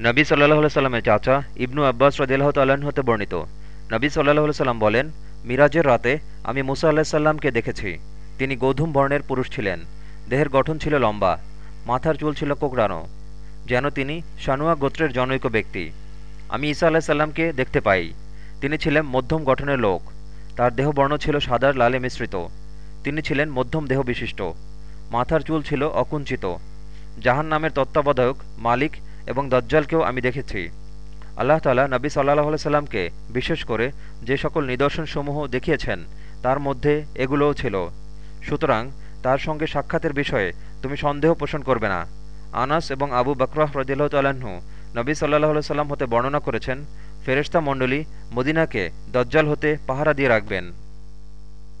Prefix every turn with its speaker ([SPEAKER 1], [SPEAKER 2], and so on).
[SPEAKER 1] নবী সাল্লাহ সাল্লামের চাচা ইবনু আব্বাস রদিল্লাহ তাল্লাহ্ন হতে বর্ণিত। নবী সাল্লাহ সাল্লাম বলেন, মিরাজের রাতে আমি মুসা আল্লাহ সাল্লামকে দেখেছি। তিনি গৌধুম বর্ণের পুরুষ ছিলেন। দেহের গঠন ছিল লম্বা, মাথার চুল ছিল কোকড়ানো, যেন তিনি শানুয়া গোত্রের জনৈক ব্যক্তি। আমি ঈসা আল্লাহ সাল্লামকে দেখতে পাই। তিনি ছিলেন মধ্যম গঠনের লোক। তার দেহবর্ণ ছিল সাদার লালে মিশ্রিত। তিনি ছিলেন মধ্যম দেহ বিশিষ্ট মাথার চুল ছিল অকুঞ্চিত। জাহান নামের তত্ত্বাবধায়ক মালিক এবং দজ্জালকেও আমি দেখেছি। আল্লাহ তালা নবী সাল্লাহ সাল্লামকে বিশেষ করে যে সকল নিদর্শনসমূহ দেখিয়েছেন, তার মধ্যে এগুলোও ছিল। সুতরাং তার সঙ্গে সাক্ষাতের বিষয়ে তুমি সন্দেহ পোষণ করবে না। আনাস এবং আবু বকরাহ রদিল্লাহ তাল্লাহ্ন নবী সাল্লাহ সাল্লাম হতে বর্ণনা করেছেন, ফেরেশতা মণ্ডলী মদিনাকে দজ্জাল হতে পাহারা দিয়ে রাখবেন।